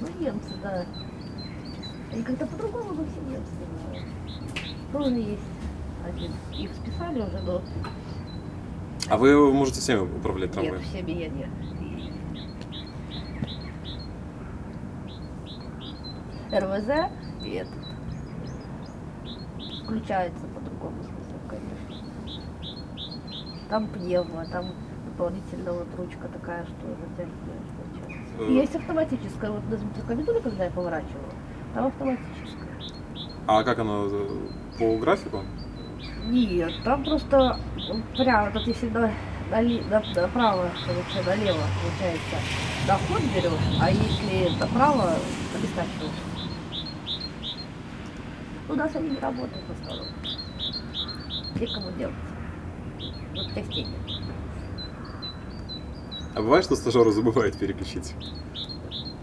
Ну, немцы, да. И когда по-другому мы все немцы. да. Тоже есть один. Их списали уже, но А вы можете всеми управлять нет, трамваем? всеми я нет. РВЗ и этот включается по-другому смыслу, конечно. Там пневмо, там дополнительно вот ручка такая, что затягиваешь, получается. Э. Есть автоматическая, вот на звуковидуле, когда я поворачивала, там автоматическая. А как оно э, по графику? Нет, там просто прямо, вот если на, на- направо, короче, налево, получается, доход берешь, а если направо, то бестачиваешь. У нас они не работают в основном. Некому делать. Вот частей нет. А бывает, что стажеры забывают переключить?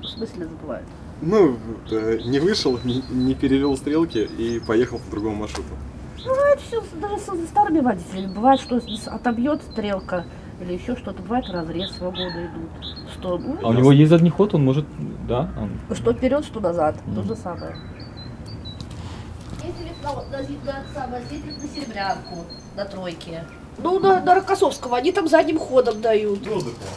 В смысле забывают? Ну, э, не вышел, не, перевел стрелки и поехал по другому маршруту. Бывает все, даже со старыми водителями. Бывает, что отобьет стрелка или еще что-то. Бывает разрез свободы идут. Что, ну, А у него есть задний ход, он может, да? он- Что вперед, что назад. То Мгм. же самое. Ездили на, на, на, самое, съездили на Серебрянку, на тройке. Ну, на, на Рокоссовского, они там задним ходом дают.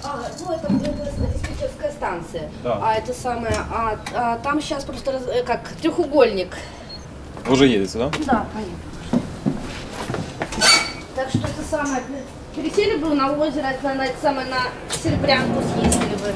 А, ну, это, это диспетчерская станция. Да. А это самое, а, а там сейчас просто раз- э, как треугольник. Уже едете, да? Да, понятно. Так что это самое, пересели бы на озеро, на, на, самое, на Серебрянку съездили бы.